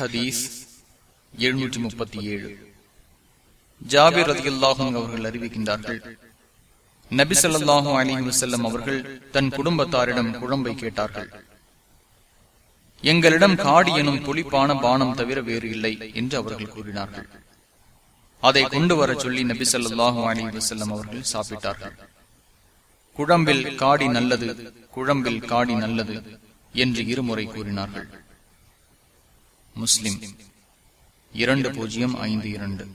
ஹதீஸ் எழுநூற்றி முப்பத்தி ஏழு. ஜாபிர் ரதியுல்லாஹும் அவர்கள் அறிவிக்கின்றார்கள் நபி சொல்லாஹும் அலி வசல்லம் அவர்கள் தன் குடும்பத்தாரிடம் குழம்பை கேட்டார்கள். எங்களிடம் காடு எனும் புளிப்பான பானம் தவிர வேறு இல்லை என்று அவர்கள் கூறினார்கள். அதை கொண்டு வர சொல்லி நபி ஸல்லல்லாஹு அலி வசல்லம் அவர்கள் சாப்பிட்டார்கள். குழம்பில் காடி நல்லது குழம்பில் காடி நல்லது என்று இருமுறை கூறினார்கள். முஸ்லிம். இரண்டு பூஜ்ஜியம் ஐந்து இரண்டு.